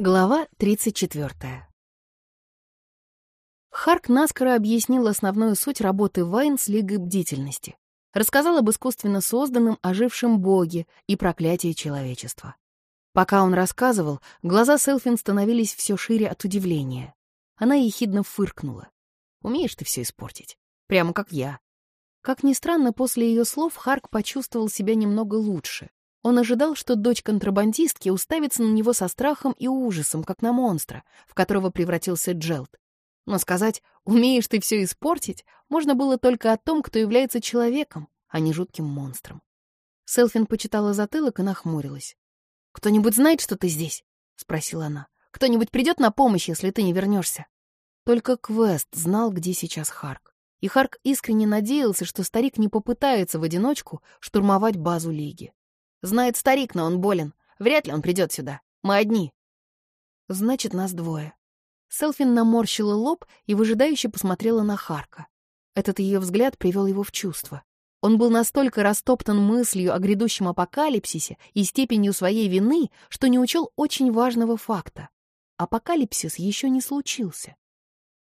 Глава 34. Харк наскоро объяснил основную суть работы Вайн с Лигой Бдительности. Рассказал об искусственно созданном, ожившем боге и проклятии человечества. Пока он рассказывал, глаза Селфин становились все шире от удивления. Она ехидно фыркнула. «Умеешь ты все испортить. Прямо как я». Как ни странно, после ее слов Харк почувствовал себя немного лучше. Он ожидал, что дочь контрабандистки уставится на него со страхом и ужасом, как на монстра, в которого превратился Джелд. Но сказать «умеешь ты все испортить» можно было только о том, кто является человеком, а не жутким монстром. Селфин почитала затылок и нахмурилась. «Кто-нибудь знает, что ты здесь?» — спросила она. «Кто-нибудь придет на помощь, если ты не вернешься?» Только Квест знал, где сейчас Харк. И Харк искренне надеялся, что старик не попытается в одиночку штурмовать базу Лиги. Знает старик, но он болен. Вряд ли он придет сюда. Мы одни. Значит, нас двое. Селфин наморщила лоб и выжидающе посмотрела на Харка. Этот ее взгляд привел его в чувство. Он был настолько растоптан мыслью о грядущем апокалипсисе и степенью своей вины, что не учел очень важного факта. Апокалипсис еще не случился.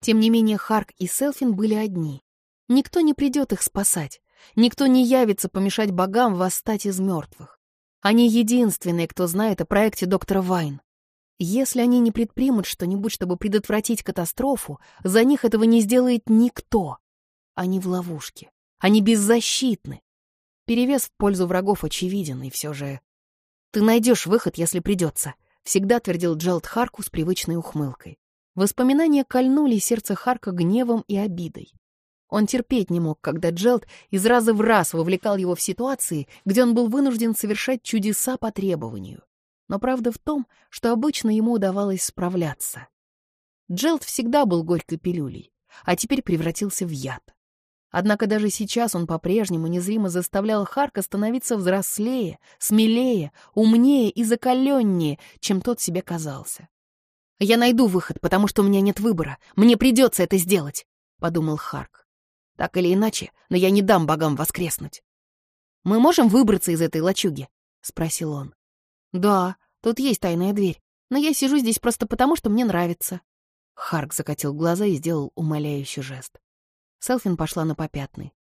Тем не менее, Харк и Селфин были одни. Никто не придет их спасать. Никто не явится помешать богам восстать из мертвых. Они единственные, кто знает о проекте доктора Вайн. Если они не предпримут что-нибудь, чтобы предотвратить катастрофу, за них этого не сделает никто. Они в ловушке. Они беззащитны. Перевес в пользу врагов очевиден, и все же... «Ты найдешь выход, если придется», — всегда твердил Джелд Харку с привычной ухмылкой. Воспоминания кольнули сердце Харка гневом и обидой. Он терпеть не мог, когда Джелд из раза в раз вовлекал его в ситуации, где он был вынужден совершать чудеса по требованию. Но правда в том, что обычно ему удавалось справляться. Джелд всегда был горькой пилюлей, а теперь превратился в яд. Однако даже сейчас он по-прежнему незримо заставлял Харка становиться взрослее, смелее, умнее и закаленнее, чем тот себе казался. «Я найду выход, потому что у меня нет выбора. Мне придется это сделать», — подумал Харк. Так или иначе, но я не дам богам воскреснуть. «Мы можем выбраться из этой лачуги?» — спросил он. «Да, тут есть тайная дверь, но я сижу здесь просто потому, что мне нравится». Харк закатил глаза и сделал умоляющий жест. Селфин пошла на попятный.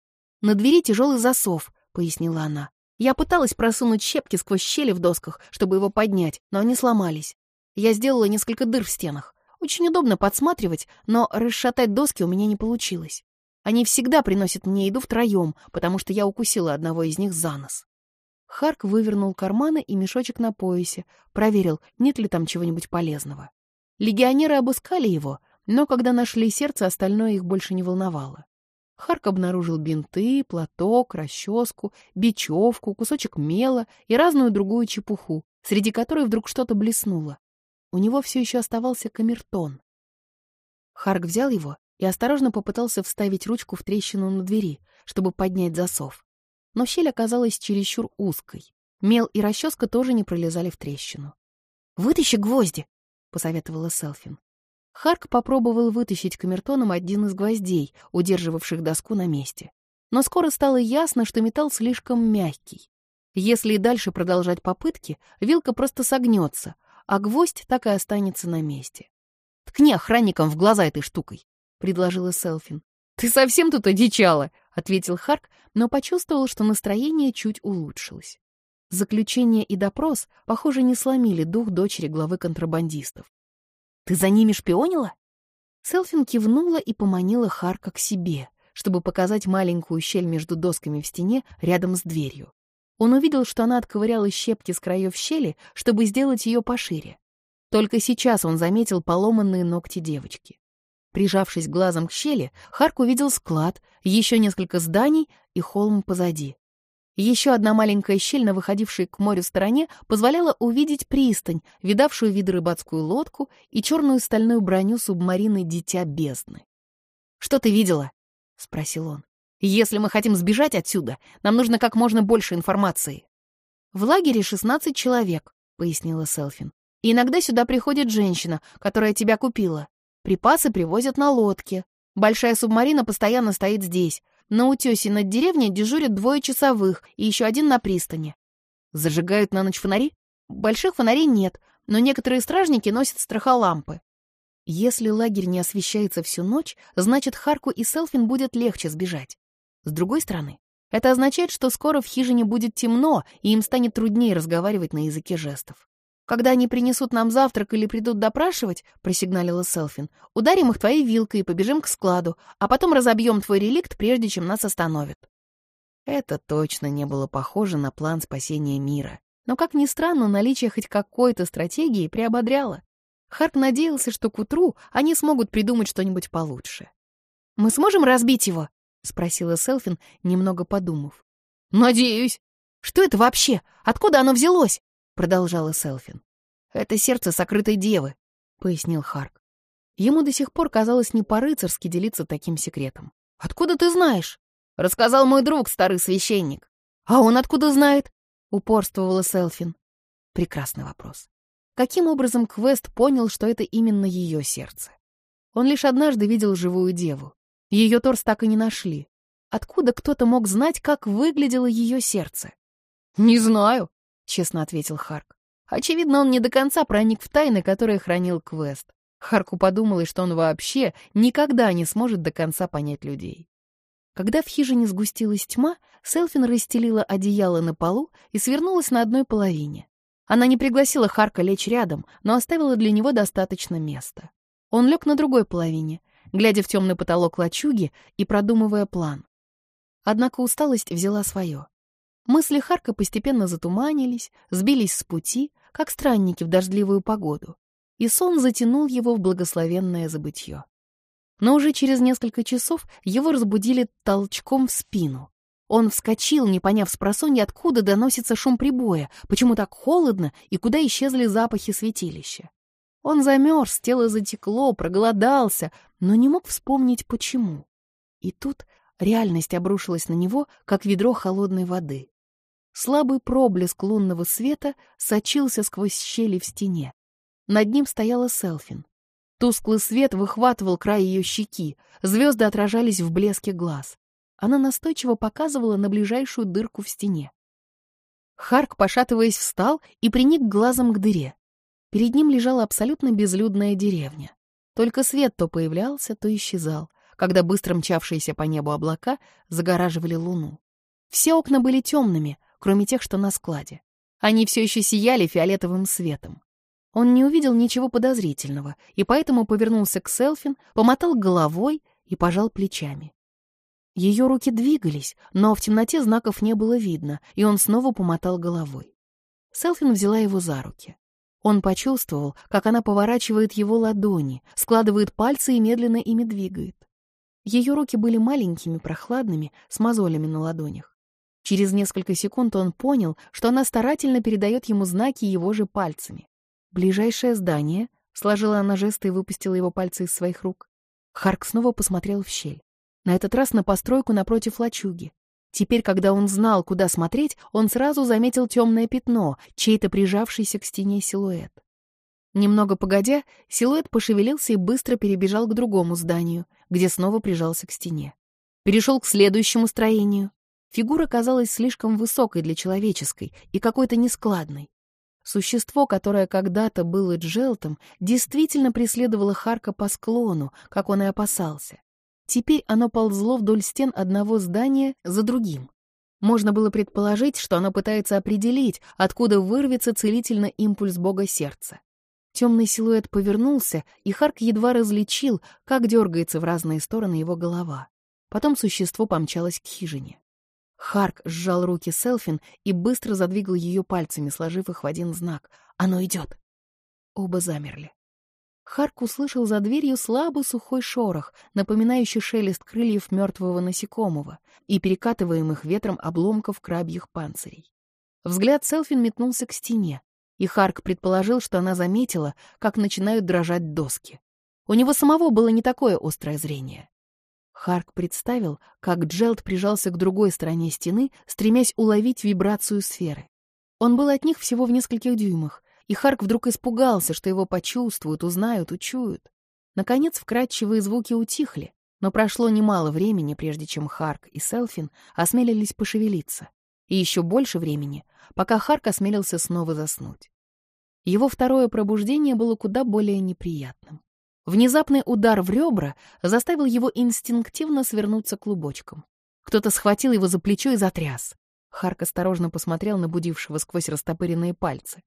«На двери тяжелый засов», — пояснила она. «Я пыталась просунуть щепки сквозь щели в досках, чтобы его поднять, но они сломались. Я сделала несколько дыр в стенах. Очень удобно подсматривать, но расшатать доски у меня не получилось. Они всегда приносят мне еду втроем, потому что я укусила одного из них за нос. Харк вывернул карманы и мешочек на поясе, проверил, нет ли там чего-нибудь полезного. Легионеры обыскали его, но когда нашли сердце, остальное их больше не волновало. Харк обнаружил бинты, платок, расческу, бечевку, кусочек мела и разную другую чепуху, среди которой вдруг что-то блеснуло. У него все еще оставался камертон. Харк взял его и осторожно попытался вставить ручку в трещину на двери, чтобы поднять засов. Но щель оказалась чересчур узкой. Мел и расческа тоже не пролезали в трещину. «Вытащи гвозди!» — посоветовала Селфин. Харк попробовал вытащить камертоном один из гвоздей, удерживавших доску на месте. Но скоро стало ясно, что металл слишком мягкий. Если и дальше продолжать попытки, вилка просто согнется, а гвоздь так и останется на месте. Ткни охранникам в глаза этой штукой предложила Селфин. «Ты совсем тут одичала?» — ответил Харк, но почувствовал, что настроение чуть улучшилось. Заключение и допрос, похоже, не сломили дух дочери главы контрабандистов. «Ты за ними шпионила?» Селфин кивнула и поманила Харка к себе, чтобы показать маленькую щель между досками в стене рядом с дверью. Он увидел, что она отковыряла щепки с краев щели, чтобы сделать ее пошире. Только сейчас он заметил поломанные ногти девочки. Прижавшись глазом к щели, Харк увидел склад, еще несколько зданий и холм позади. Еще одна маленькая щель на выходившей к морю стороне позволяла увидеть пристань, видавшую виды рыбацкую лодку и черную стальную броню субмарины «Дитя бездны». «Что ты видела?» — спросил он. «Если мы хотим сбежать отсюда, нам нужно как можно больше информации». «В лагере 16 человек», — пояснила Селфин. «И иногда сюда приходит женщина, которая тебя купила. Припасы привозят на лодке. Большая субмарина постоянно стоит здесь. На утесе над деревней дежурят двое часовых и еще один на пристани. Зажигают на ночь фонари? Больших фонарей нет, но некоторые стражники носят страхолампы. Если лагерь не освещается всю ночь, значит, Харку и Селфин будет легче сбежать. С другой стороны, это означает, что скоро в хижине будет темно, и им станет труднее разговаривать на языке жестов. «Когда они принесут нам завтрак или придут допрашивать», — просигналила Селфин, «ударим их твоей вилкой и побежим к складу, а потом разобьем твой реликт, прежде чем нас остановят». Это точно не было похоже на план спасения мира. Но, как ни странно, наличие хоть какой-то стратегии приободряло. Харк надеялся, что к утру они смогут придумать что-нибудь получше. «Мы сможем разбить его?» — спросила Селфин, немного подумав. «Надеюсь». «Что это вообще? Откуда оно взялось?» — продолжала Селфин. «Это сердце сокрытой девы», — пояснил Харк. Ему до сих пор казалось не по-рыцарски делиться таким секретом. «Откуда ты знаешь?» «Рассказал мой друг, старый священник». «А он откуда знает?» — упорствовала Селфин. Прекрасный вопрос. Каким образом Квест понял, что это именно ее сердце? Он лишь однажды видел живую деву. Ее торс так и не нашли. Откуда кто-то мог знать, как выглядело ее сердце? «Не знаю», — честно ответил Харк. Очевидно, он не до конца проник в тайны, которые хранил Квест. Харку подумалось, что он вообще никогда не сможет до конца понять людей. Когда в хижине сгустилась тьма, Селфин расстелила одеяло на полу и свернулась на одной половине. Она не пригласила Харка лечь рядом, но оставила для него достаточно места. Он лег на другой половине, глядя в темный потолок лачуги и продумывая план. Однако усталость взяла свое. Мысли Харка постепенно затуманились, сбились с пути, как странники в дождливую погоду, и сон затянул его в благословенное забытье. Но уже через несколько часов его разбудили толчком в спину. Он вскочил, не поняв с просонья, откуда доносится шум прибоя, почему так холодно и куда исчезли запахи святилища. Он замерз, тело затекло, проголодался, но не мог вспомнить, почему. И тут реальность обрушилась на него, как ведро холодной воды. Слабый проблеск лунного света сочился сквозь щели в стене. Над ним стояла Селфин. Тусклый свет выхватывал край ее щеки, звезды отражались в блеске глаз. Она настойчиво показывала на ближайшую дырку в стене. Харк, пошатываясь, встал и приник глазом к дыре. Перед ним лежала абсолютно безлюдная деревня. Только свет то появлялся, то исчезал, когда быстро мчавшиеся по небу облака загораживали луну. Все окна были темными, кроме тех, что на складе. Они все еще сияли фиолетовым светом. Он не увидел ничего подозрительного, и поэтому повернулся к Селфин, помотал головой и пожал плечами. Ее руки двигались, но в темноте знаков не было видно, и он снова помотал головой. Селфин взяла его за руки. Он почувствовал, как она поворачивает его ладони, складывает пальцы и медленно ими двигает. Ее руки были маленькими, прохладными, с мозолями на ладонях. Через несколько секунд он понял, что она старательно передает ему знаки его же пальцами. «Ближайшее здание», — сложила она жесты и выпустила его пальцы из своих рук. Харк снова посмотрел в щель. На этот раз на постройку напротив лачуги. Теперь, когда он знал, куда смотреть, он сразу заметил темное пятно, чей-то прижавшийся к стене силуэт. Немного погодя, силуэт пошевелился и быстро перебежал к другому зданию, где снова прижался к стене. Перешел к следующему строению. Фигура казалась слишком высокой для человеческой и какой-то нескладной. Существо, которое когда-то было Джелтом, действительно преследовало Харка по склону, как он и опасался. Теперь оно ползло вдоль стен одного здания за другим. Можно было предположить, что оно пытается определить, откуда вырвется целительный импульс бога сердца. Темный силуэт повернулся, и Харк едва различил, как дергается в разные стороны его голова. Потом существо помчалось к хижине. Харк сжал руки Селфин и быстро задвигал ее пальцами, сложив их в один знак. «Оно идет!» Оба замерли. Харк услышал за дверью слабый сухой шорох, напоминающий шелест крыльев мертвого насекомого и перекатываемых ветром обломков крабьих панцирей. Взгляд Селфин метнулся к стене, и Харк предположил, что она заметила, как начинают дрожать доски. У него самого было не такое острое зрение. Харк представил, как Джелд прижался к другой стороне стены, стремясь уловить вибрацию сферы. Он был от них всего в нескольких дюймах, и Харк вдруг испугался, что его почувствуют, узнают, учуют. Наконец вкрадчивые звуки утихли, но прошло немало времени, прежде чем Харк и Селфин осмелились пошевелиться, и еще больше времени, пока Харк осмелился снова заснуть. Его второе пробуждение было куда более неприятным. Внезапный удар в ребра заставил его инстинктивно свернуться клубочком. Кто-то схватил его за плечо и затряс. Харк осторожно посмотрел на будившего сквозь растопыренные пальцы.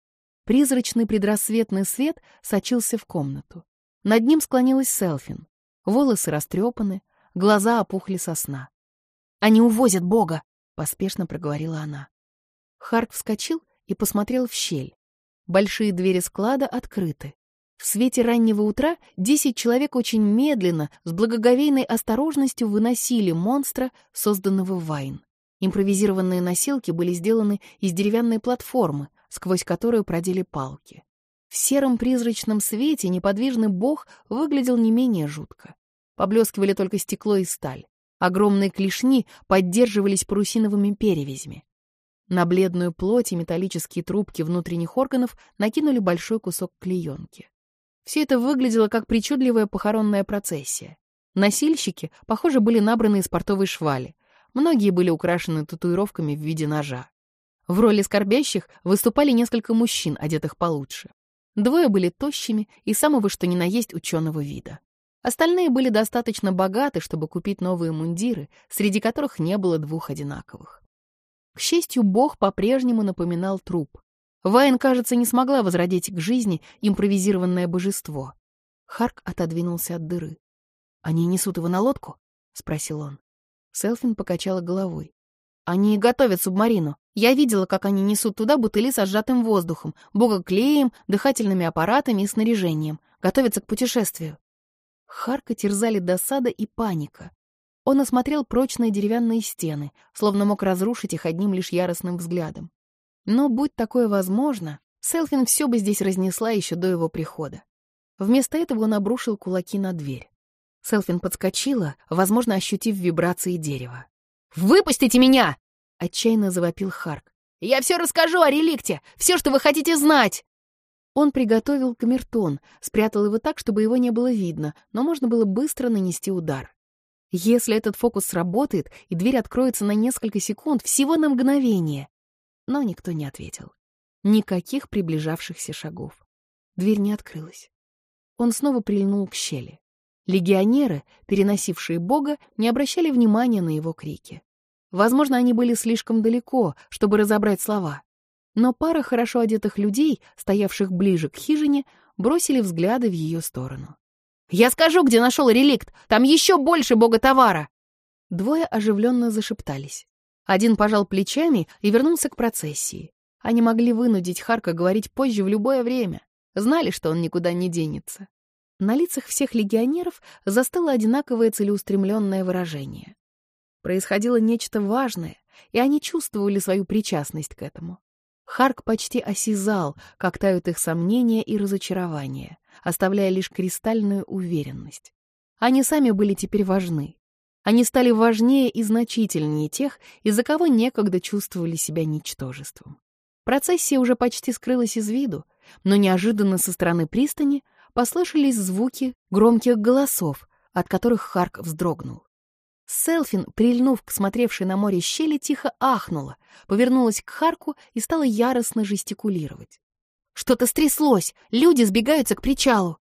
Призрачный предрассветный свет сочился в комнату. Над ним склонилась Селфин. Волосы растрепаны, глаза опухли со сна. «Они увозят Бога!» — поспешно проговорила она. Харк вскочил и посмотрел в щель. Большие двери склада открыты. В свете раннего утра десять человек очень медленно, с благоговейной осторожностью выносили монстра, созданного Вайн. Импровизированные носилки были сделаны из деревянной платформы, сквозь которую продели палки. В сером призрачном свете неподвижный бог выглядел не менее жутко. Поблескивали только стекло и сталь. Огромные клешни поддерживались парусиновыми перевязями. На бледную плоть и металлические трубки внутренних органов накинули большой кусок клеенки. Все это выглядело как причудливая похоронная процессия. Носильщики, похоже, были набраны из портовой швали. Многие были украшены татуировками в виде ножа. В роли скорбящих выступали несколько мужчин, одетых получше. Двое были тощими и самого что ни на есть ученого вида. Остальные были достаточно богаты, чтобы купить новые мундиры, среди которых не было двух одинаковых. К счастью, бог по-прежнему напоминал труп. Вайн, кажется, не смогла возродить к жизни импровизированное божество. Харк отодвинулся от дыры. «Они несут его на лодку?» — спросил он. Селфин покачала головой. «Они готовят субмарину. Я видела, как они несут туда бутыли со сжатым воздухом, богоклеем, дыхательными аппаратами и снаряжением. Готовятся к путешествию». Харка терзали досада и паника. Он осмотрел прочные деревянные стены, словно мог разрушить их одним лишь яростным взглядом. Но, будь такое возможно, Селфин все бы здесь разнесла еще до его прихода. Вместо этого он обрушил кулаки на дверь. Селфин подскочила, возможно, ощутив вибрации дерева. «Выпустите меня!» — отчаянно завопил Харк. «Я все расскажу о реликте! Все, что вы хотите знать!» Он приготовил камертон, спрятал его так, чтобы его не было видно, но можно было быстро нанести удар. Если этот фокус сработает, и дверь откроется на несколько секунд, всего на мгновение, но никто не ответил. Никаких приближавшихся шагов. Дверь не открылась. Он снова прильнул к щели. Легионеры, переносившие Бога, не обращали внимания на его крики. Возможно, они были слишком далеко, чтобы разобрать слова. Но пара хорошо одетых людей, стоявших ближе к хижине, бросили взгляды в ее сторону. «Я скажу, где нашел реликт! Там еще больше бога-товара!» Двое оживленно зашептались. Один пожал плечами и вернулся к процессии. Они могли вынудить Харка говорить позже в любое время. Знали, что он никуда не денется. На лицах всех легионеров застыло одинаковое целеустремленное выражение. Происходило нечто важное, и они чувствовали свою причастность к этому. Харк почти осязал, как тают их сомнения и разочарования, оставляя лишь кристальную уверенность. Они сами были теперь важны, они стали важнее и значительнее тех, из-за кого некогда чувствовали себя ничтожеством. Процессия уже почти скрылась из виду, но неожиданно со стороны пристани послышались звуки громких голосов, от которых Харк вздрогнул. Селфин, прильнув к смотревшей на море щели, тихо ахнула, повернулась к Харку и стала яростно жестикулировать. «Что-то стряслось! Люди сбегаются к причалу!»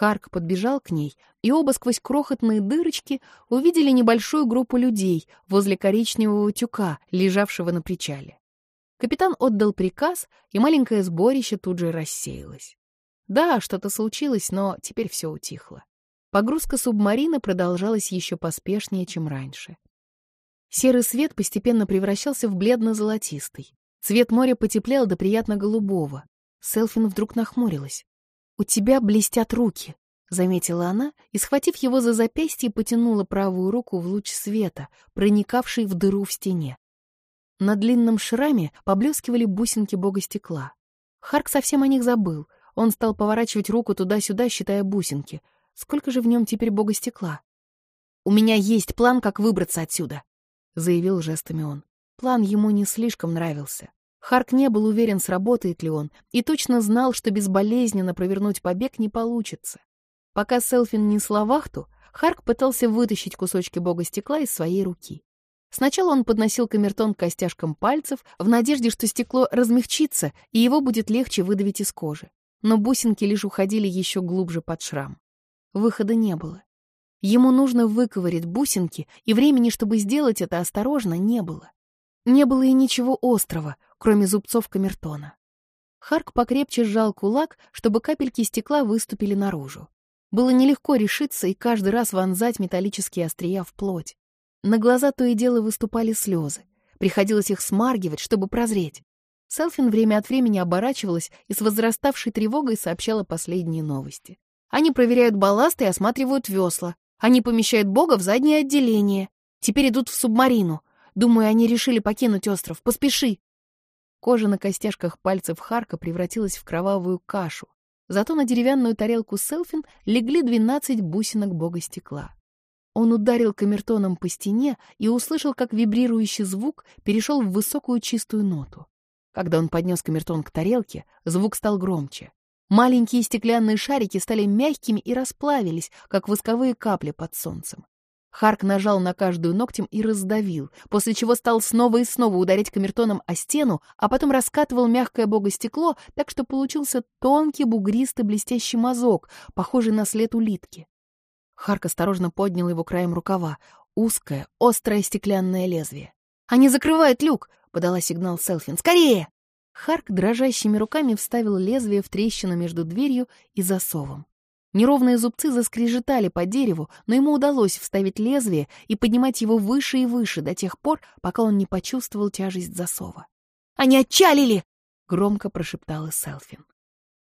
Харк подбежал к ней, и оба сквозь крохотные дырочки увидели небольшую группу людей возле коричневого тюка, лежавшего на причале. Капитан отдал приказ, и маленькое сборище тут же рассеялось. Да, что-то случилось, но теперь все утихло. Погрузка субмарины продолжалась еще поспешнее, чем раньше. Серый свет постепенно превращался в бледно-золотистый. Цвет моря потеплел до приятно-голубого. Селфин вдруг нахмурилась. «У тебя блестят руки», — заметила она и, схватив его за запястье, потянула правую руку в луч света, проникавший в дыру в стене. На длинном шраме поблескивали бусинки бога стекла. Харк совсем о них забыл. Он стал поворачивать руку туда-сюда, считая бусинки. Сколько же в нем теперь бога стекла? «У меня есть план, как выбраться отсюда», — заявил жестами он. План ему не слишком нравился. Харк не был уверен, сработает ли он, и точно знал, что безболезненно провернуть побег не получится. Пока Селфин несла вахту, Харк пытался вытащить кусочки бога стекла из своей руки. Сначала он подносил камертон к костяшкам пальцев в надежде, что стекло размягчится, и его будет легче выдавить из кожи. Но бусинки лишь уходили еще глубже под шрам. Выхода не было. Ему нужно выковырять бусинки, и времени, чтобы сделать это осторожно, не было. Не было и ничего острого, кроме зубцов камертона. Харк покрепче сжал кулак, чтобы капельки стекла выступили наружу. Было нелегко решиться и каждый раз вонзать металлические острия в плоть. На глаза то и дело выступали слезы. Приходилось их смаргивать, чтобы прозреть. Селфин время от времени оборачивалась и с возраставшей тревогой сообщала последние новости. Они проверяют балласт и осматривают весла. Они помещают Бога в заднее отделение. Теперь идут в субмарину. Думаю, они решили покинуть остров. Поспеши!» Кожа на костяшках пальцев Харка превратилась в кровавую кашу. Зато на деревянную тарелку Селфин легли двенадцать бусинок бога стекла. Он ударил камертоном по стене и услышал, как вибрирующий звук перешел в высокую чистую ноту. Когда он поднес камертон к тарелке, звук стал громче. Маленькие стеклянные шарики стали мягкими и расплавились, как восковые капли под солнцем. Харк нажал на каждую ногтем и раздавил, после чего стал снова и снова ударять камертоном о стену, а потом раскатывал мягкое богостекло, так что получился тонкий бугристый блестящий мазок, похожий на след улитки. Харк осторожно поднял его краем рукава. Узкое, острое стеклянное лезвие. «Они закрывают люк!» — подала сигнал Селфин. «Скорее!» Харк дрожащими руками вставил лезвие в трещину между дверью и засовом. Неровные зубцы заскрежетали по дереву, но ему удалось вставить лезвие и поднимать его выше и выше до тех пор, пока он не почувствовал тяжесть засова. «Они отчалили!» — громко прошептала Селфин.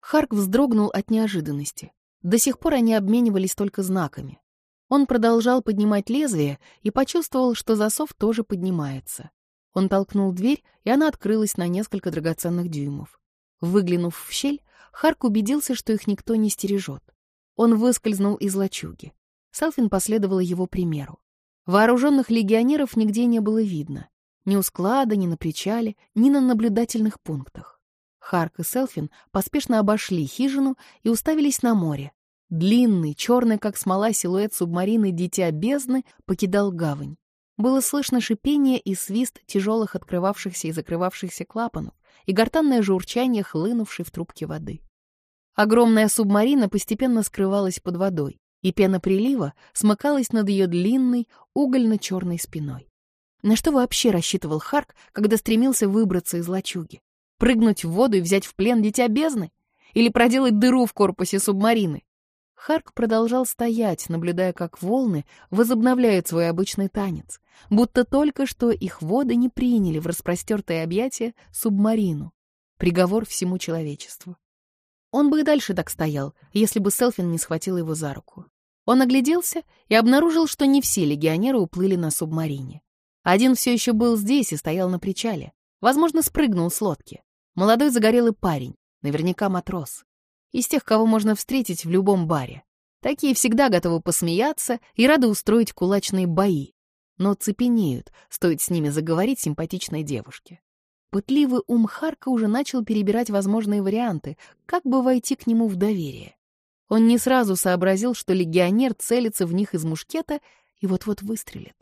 Харк вздрогнул от неожиданности. До сих пор они обменивались только знаками. Он продолжал поднимать лезвие и почувствовал, что засов тоже поднимается. Он толкнул дверь, и она открылась на несколько драгоценных дюймов. Выглянув в щель, Харк убедился, что их никто не стережет. Он выскользнул из лачуги. Салфин последовала его примеру. Вооруженных легионеров нигде не было видно. Ни у склада, ни на причале, ни на наблюдательных пунктах. Харк и Селфин поспешно обошли хижину и уставились на море. Длинный, черный, как смола, силуэт субмарины «Дитя бездны» покидал гавань. Было слышно шипение и свист тяжелых открывавшихся и закрывавшихся клапанов и гортанное журчание, хлынувшей в трубке воды. Огромная субмарина постепенно скрывалась под водой, и пена прилива смыкалась над ее длинной, угольно-черной спиной. На что вообще рассчитывал Харк, когда стремился выбраться из лачуги? Прыгнуть в воду и взять в плен дитя бездны? Или проделать дыру в корпусе субмарины? Харк продолжал стоять, наблюдая, как волны возобновляют свой обычный танец, будто только что их воды не приняли в распростертое объятие субмарину. Приговор всему человечеству. Он бы и дальше так стоял, если бы Селфин не схватил его за руку. Он огляделся и обнаружил, что не все легионеры уплыли на субмарине. Один все еще был здесь и стоял на причале. Возможно, спрыгнул с лодки. Молодой загорелый парень, наверняка матрос. Из тех, кого можно встретить в любом баре. Такие всегда готовы посмеяться и рады устроить кулачные бои. Но цепенеют, стоит с ними заговорить симпатичной девушке. Пытливый ум Харка уже начал перебирать возможные варианты, как бы войти к нему в доверие. Он не сразу сообразил, что легионер целится в них из мушкета и вот-вот выстрелит.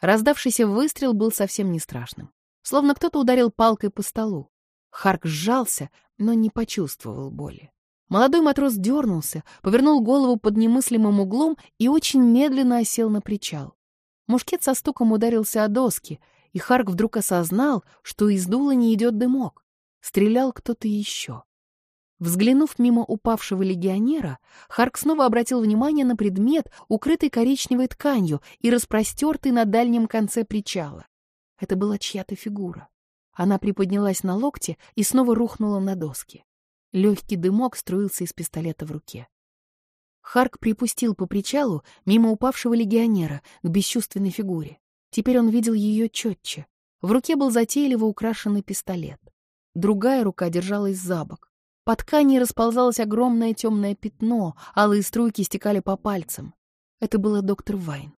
Раздавшийся выстрел был совсем не страшным, словно кто-то ударил палкой по столу. Харк сжался, но не почувствовал боли. Молодой матрос дернулся, повернул голову под немыслимым углом и очень медленно осел на причал. Мушкет со стуком ударился о доски, и Харк вдруг осознал, что из дула не идет дымок. Стрелял кто-то еще. Взглянув мимо упавшего легионера, Харк снова обратил внимание на предмет, укрытый коричневой тканью и распростертый на дальнем конце причала. Это была чья-то фигура. Она приподнялась на локте и снова рухнула на доски. Легкий дымок струился из пистолета в руке. Харк припустил по причалу мимо упавшего легионера к бесчувственной фигуре. Теперь он видел ее четче. В руке был затейливо украшенный пистолет. Другая рука держалась за бок. По ткани расползалось огромное темное пятно, алые струйки стекали по пальцам. Это было доктор Вайн.